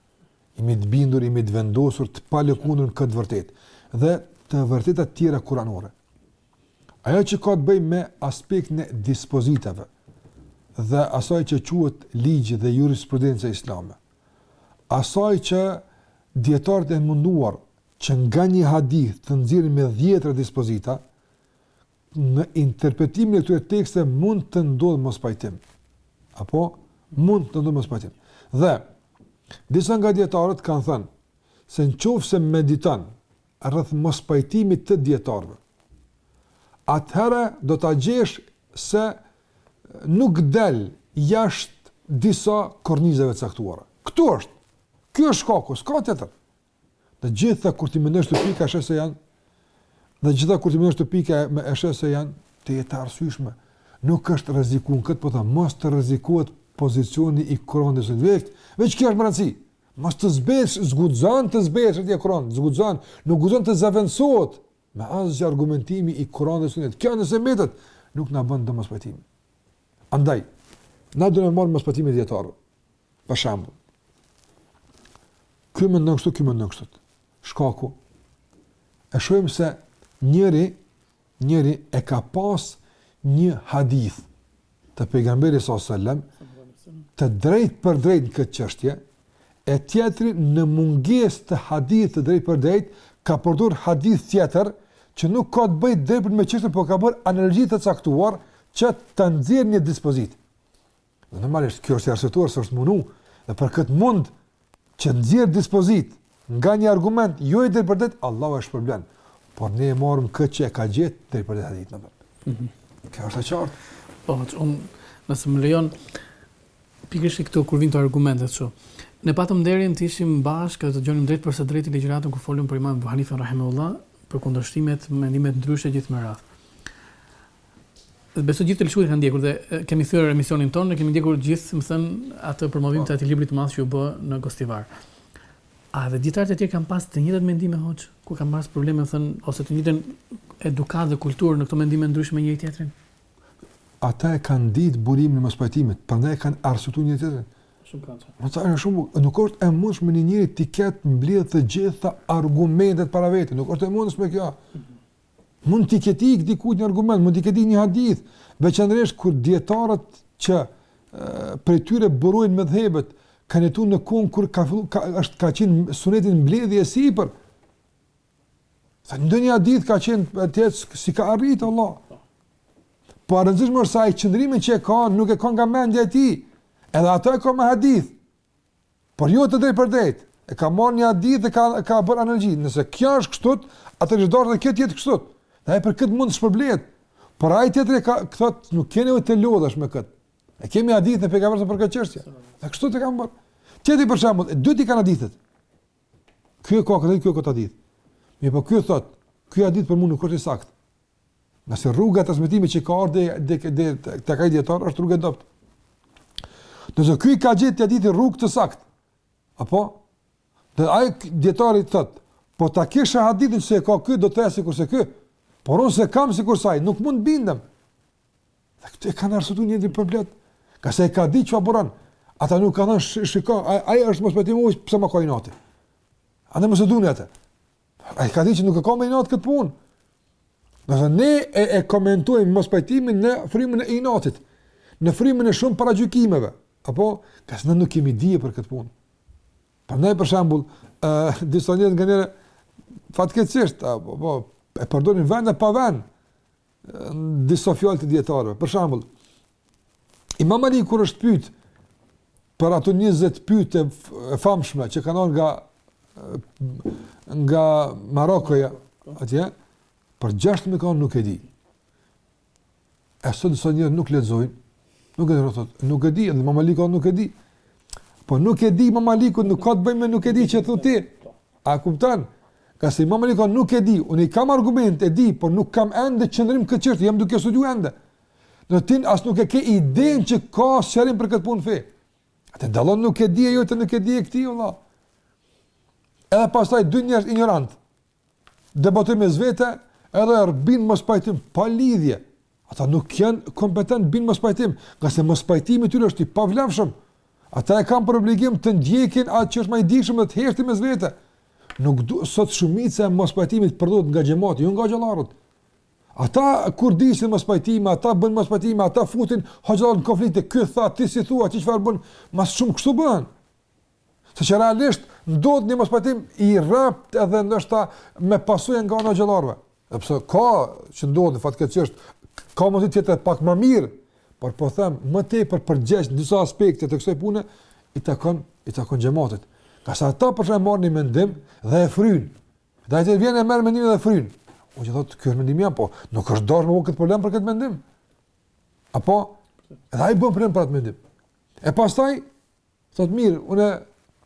Jemi të bindur, jemi të vendosur të palëkundur në këtë të vërtetë dhe të vërteta të tjera kuranore. Ajo që ka të bëjë me aspektin e dispozitave dhe asaj që quhet ligji dhe jurisprudenca islame, asaj që dijetarët janë munduar që nga një hadith të nxjerrin me dhjetëra dispozita, në interpretimin e këtyre teksteve mund të ndodhë mospajtim. Apo mund të ndodhë mospajtim. Dhe disa nga dijetarët kanë thënë se në qoftë se mediton rreth mospajtimit të dijetarëve, atëherë do të gjesh se nuk del jashtë disa kornizave të caktuara. Këtu është, ky është shkaku, s'ka tjetër. Të gjitha kur t'i mendosh ato pika sheh se janë të gjitha kur t'i mendosh ato pika e sheh se janë tejet të arsyeshme. Nuk është rreziku në këtë po them, mos të rrezikohet pozicioni i Kur'anit e Sunetit, veç kjo është me rëndësi. Mos të zbehet, s'guxon të zbehet Kur'ani, s'guxon, nuk guxon të zëvendësohet me asgjë argumentimi i Kur'anit e Sunetit. Kjo nëse mbetet nuk na bën dam mospajtimi. Andaj, ndodh, në marrim mospajtimin e dijetarëve. Për shembull. Ky mendon kështu, ky mendon kështu. Shkaku. E shohim se njëri, njëri e ka pas një hadith të Pejgamberit s.a.s. të drejtpërdrejtë në këtë çështje, e tjetri në mungesë të hadithit të drejtpërdrejtë ka përdorur hadith tjetër që nuk ka të bëjë drejtpërdrejt me çështjen, por ka bërë analogji të caktuar që ta nxjerrë një dispozitë. Dhe normalisht ky është i arsyetuar se është mundu dhe për këtë mund që nxjerr dispozitë Nga një argument jo i drejtpërdrejtë, Allahu e shpërblen. Por ne e marrim këtë që e ka gjetë drejtpërdrejtë hadithin. Mm -hmm. Kjo është e qartë. Po, un nëse më lejon pikërisht këtu kur vijmë te argumentet kështu. Ne patëm nderin të ishim bashkë të dëgjonim drejtpërsëdrejti ligjëratën ku folën për Imam Ebu Hanifen rahimehullah për kundërshtimet, mendimet ndryshe gjithë me radhë. Dhe besoj gjithë teleshikuesit e kanë ndjekur dhe kemi kryer emisionin tonë, ne kemi ndjekur gjithë, me thënë, atë promovim të po. atij libri të madh që u bë në Gostivar. A edhe dijetarët e tjerë kanë pas të njëjtat mendime hoxhë, ku kanë pas probleme, me thënë, ose të njëjtën edukatë dhe kulturë në këto mendime ndryshe me njëri-tjetrin? Ata e kanë ditë burimin e mospajtimit, prandaj kanë arsyetuar njëri-tjetrin. Shumë kanca. Mos ta është shumë, nuk është e mundshme një njeri t'i ketë mbledh të gjitha argumentet para vetes, nuk është e mundshme kjo. Mm -hmm. Mund t'i ketë ikë dikujt një argument, mund t'i ketë ikë një hadith, veçanërisht kur dijetarët që prej tyre burojnë medhhebet, kanë jetu në kohën kur ka, ka, është, ka qenë suneti në mbledhje e sipër. Sa një ndonjë hadith ka qenë atje s'i ka arritë Allah. Po a rëndësishme është se ai qëndrimin që e ka, nuk e ka nga mendja e tij. Edhe atë e ka me hadith. Por jo të drejtpërdrejtë. E ka marrë një hadith dhe ka ka bërë analogji. Nëse kjo është kështu, atëherë duhet edhe kjo të jetë kështu. Dhe ai për këtë mund të shpërblehet. Por ai tjetri i thotë nuk ke nevojë të lodhesh me këtë. E kemi hadithin e pejgamberit për këtë çështje. Dhe kështu e ka bërë. Tjetri për shembull, të dytë i kanë hadithet. Ky e ka këtë, ky e ka këtë hadith. Mirëpo ky thotë, ky hadith për mua nuk është i saktë. Ngase rruga e transmetimit që ka ardhë dhe dhe tek ai dijetar është rrugë e dobët. Ndërsa ky ka gjetë hadithin me rrugë të saktë, apo, dhe ai dijetari thotë, po ta kisha hadithin si e ka ky, do të thoja sikurse ky, por unë s'e kam sikurse ai, nuk mund bindem. Dhe këtu e kanë arsyetu njëri-tjetrin, ngase e kanë ditë qysh buron, ata nuk kanë thënë shiko, ai është në mospajtim me mu, pse më ka inat. A në mësë dune atë. Ai e ka ditë që nuk e ka me inat këtë punë. Nëse ne e, e komentojmë mospajtimin në frymën e inatit, në frymën e shumë paragjykimeve, apo, pse ne nuk kemi dije për këtë punë. Prandaj për shembull, uh, disa njerëz nganjëherë, fatkeqësisht, apo, po, e përdorin vend e pa vend, disa fjalë të dijetarëve. Për shembull, Imam Maliku është pyet për ato 20 pyetje të famshme që kanë ardhur nga nga Maroku atje për 16 ka thënë nuk e di. E sot disa njerëz nuk lexojnë, nuk e di thotë, nuk e di, edhe Imam Maliku nuk e di. Po nuk e di e Imam Malikut nuk ka të bëjë me nuk e di që e thua ti. A kupton? Ngase Imam Maliku nuk e di, unë i kam argumentet, por nuk kam ende qëndrim në këtë çështje, jam duke studiuar ende. Do të tin as nuk e ke idenë që ka sqarim për këtë punë në fe. Atë dallon nuk e di ajo të nuk e di e këti vëlla. Edhe pastaj dy njerëz injorantë debatojnë mes vete, edhe bien në mospajtim pa lidhje. Ata nuk janë kompetentë t'bien në mospajtim, ngase mospajtimi i tyre është i pavlefshëm. Ata e kanë për obligim të ndjekin atë që është më i dishëm dhe të heshtin mes vete. Nuk du, sot shumica e mospajtimit prodhohet nga xhemati, jo nga hoxhallarët. Ata kurdisin mospajtime, ata bëjnë mospajtime, ata futin hoxhallarët në konflikte, ky tha, ti si thua, ti çfarë bën? Ma shumë kështu bëhet se që realisht ndodh një mospajtim i rreptë edhe ndoshta me pasoja nga ana e hoxhallarëve. Dhe përse ka që ndodh fatkeqësisht, ka mujt të jetë pak më mirë, por po them, më tepër përgjegjësi në disa aspekte të kësaj pune, i takon, i takon xhematit. Ngase ata për shembull e marrin një mendim dhe e fryjnë, Dhe ai tjetri vjen e merr mendimin dhe e fryn. Hoxha thotë, ky është mendimi jem, po nuk është dashur me këtë problem për këtë mendim. Apo, edhe ai bën problem për atë mendim. E pastaj, thotë mirë, unë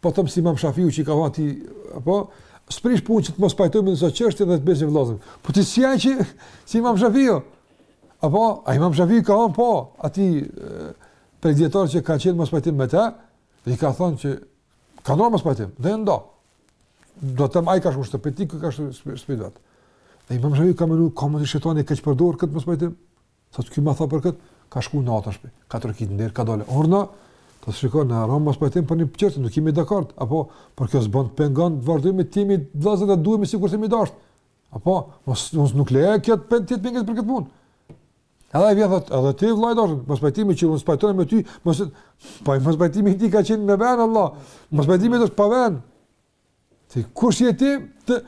po them si Imam Shafiu që i ka thënë atij, apo, s'prish punë që të mos pajtohemi në një çështje dhe të mbesim vllazën. Po ti s'je njëjtë si Imam Shafiu. Apo, ai Imam Shafiu ka thanë, po, atij prej dijetarëve që ka qenë në mospajtim me te, dhe i ka thonë që kanë rënë në mospajtim, dhe janë nda, Domethënë ai ka shku n'shtëpi t'tij, ky ka shku n'shtëpi t'vet. Dhe Imam Shafiu ka menu, ka menu shejtani e keqpërdor këtë mospajtim. Thotë ky më tha për këtë, ka shku në atë shtëpi. Ka trokit në derë, ka dalë. Orna, po shiko ne ramë në mospajtim për një çështje, nuk jemi dakord, apo por kjo s'na pengon, vazhdojmë të jemi vëllezër, të duhemi sikur jemi dasht. Apo mos mos nuk leje këtë të bëhet pengesë për këtë punë. Edhe ai vjen thotë, edhe ti vllai dosh, mospajtimi që unë s'pajtohem me ty, mos po mospajtimi i tij ka qenë me vend, vëlla. Mospajtimi yt është pa vend. Ti kush je ti? Të,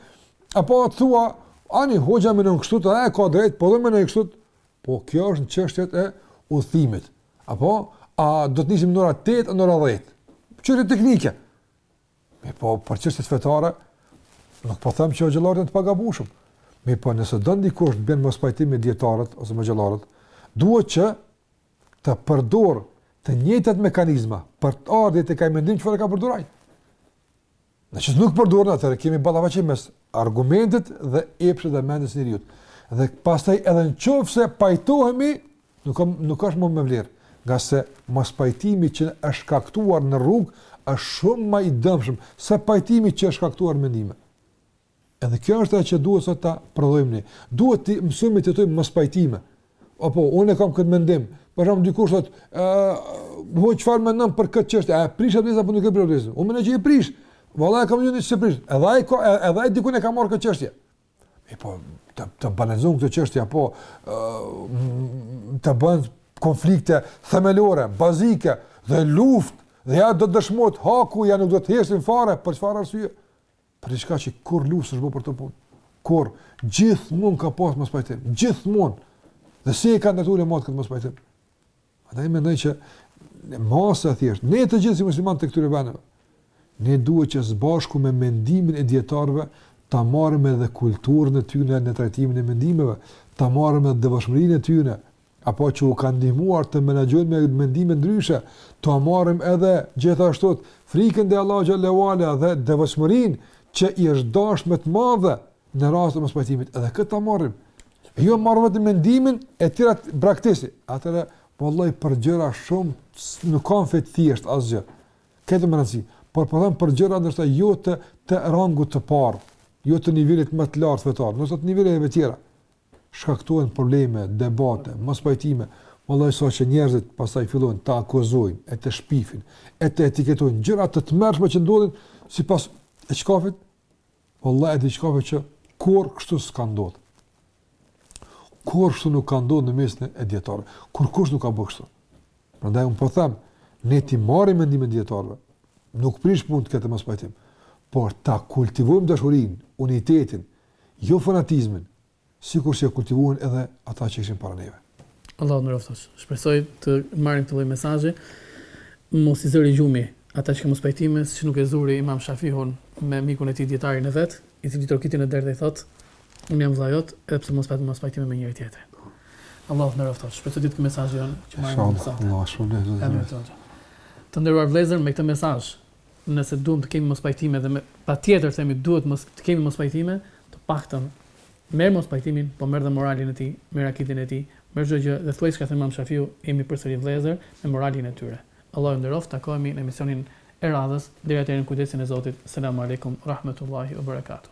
apo thua, ani hoxha mendon kështu, thotë e ka drejt, po dhe unë mendoj kështu. Po kjo s'është çështje e udhëtimit. Apo a do të nisemi në ora 8 apo në ora 10? Çështje teknike. Mirëpo për çështjet fetare, nuk po them që hoxhallarët janë të pagabushëm. Mirëpo nëse don dikush të bën mospajtim me dijetarët ose me hoxhallarët, duhet që të përdor të njëjtat mekanizma për të ardhur tek ai mendim çfarë ka përdor ai. Në qoftë se nuk përdoren, atëherë kemi ballafaqim mes argumentit dhe epshit dhe mendjes së njeriut. Dhe pastaj edhe në qoftë se pajtohemi Nuk ka nuk është më me vlerë, ngase mospajtimi që është shkaktuar në rrugë është shumë më i dëmshëm se pajtimi që është shkaktuar në mendime. Edhe kjo është ajo që duhet sot ta prodhojmë ne. Duhet të mësojmë të jetojmë me mospajtime. Apo unë kam këtë mendim, për shembull dikush thotë, ë, hoxhë çfarë mendon për këtë çështje? A e prish avdesin apo nuk e prish avdesin? Unë mendoj që e prish. Vallahi kam ni që s'e prish. Edhe ai ka edhe ai dikun e ka marrë këtë çështje. E po, të, të banalizohen këto çështje, apo, të bëhen konflikte themelore, bazike, dhe luftë, dhe ja do të dëshmohet haku, ja nuk do të heshtim fare, për çfarë arsye? Për një çka që kurrë luftë s'është bo për këtë punë, kurrë, gjithmonë ka pas mospajtim, gjithmonë, dhe si e kanë trajtu ulematë këtë mospajtim? Andaj mendoj që mësazhi i thjeshtë, ne të gjithë si muslimanë të këtyre vendeve, ne duhet që së bashku me mendimin e dijetarëve ta marrim edhe kulturën e tyne në trajtimin e mendimeve, ta marrim edhe devotshmërinë e tyre, apo që u ka ndihmuar të menaxhojnë me mendime ndryshe, ta marrim edhe gjithashtu frikën e Allahut xhele ue ala dhe devotshmërinë që i është dashtë më të madhe në rast të mospajtimit edhe këtë ta marrim. E jo marrë vetëm mendimin e tjerat t'i braktis. Atëherë, vallahi për gjëra shumë, nuk kanë fe thjesht asgjë. Këtu me rëndësi. Por po them për gjëra ndoshta jo të, të rangut të parë, jo të nivelit më të lartë fetar, ndoshta të niveleve të tjera. Shkaktohen probleme, debate, mospajtime. Vallahi saqë njerëzit pastaj fillojnë të akuzojnë, e të shpifin, e të etiketojnë gjëra të tmerrshme që ndodhin si pasojë e çkafit, Vallahi e diçkafit që kurrë kështu s'ka ndodh. Kurrë kështu nuk ka ndodh në mesin e dijetarëve. Kurkush nuk ka bë kështu. Prandaj unë po them, ne t'i marrim mendimet e dijetarëve. Nuk prish punë të ketë mospajtim. Por ta kultivojmë dashurinë, unitetin, jo fanatizmin, sikurse e kultivuan edhe ata që ishin para neve. Allahu ju nderoftë. Shpresoj të marrim këtë lloj mesazhi. Mos i zërë gjumi ata që kanë mospajtime, siç nuk e zuri Imam Shafiun me mikun e tij dijetarin e vet, i cili trokiti në derë dhe i thotë, unë jam vëllai yt, edhe pse mos patëm mospajtime me njëri-tjetrin. Allahu të nderoftë. Shpresoj të jetë ky mesazhi jonë që marrim sot. Allahu shpërbleftë. Të nderuar vëllezër me këtë mesazh Nëse duam të kemi mospajtime dhe me patjetër themi duhet mos të kemi mospajtime, të paktën merr mospajtimin, po merr dhe moralin e tij, merr akidin e tij, merr çdo gjë dhe thuaj çka tha Imam Shafiu, jemi përsëri vëllezër me moralin e tyre. Allahu ju nderoftë, takohemi në emisionin e radhës, deri atëherë nën kujdesin e Zotit, Selamu Alejkum, Rahmetullahi ue Berekatuh.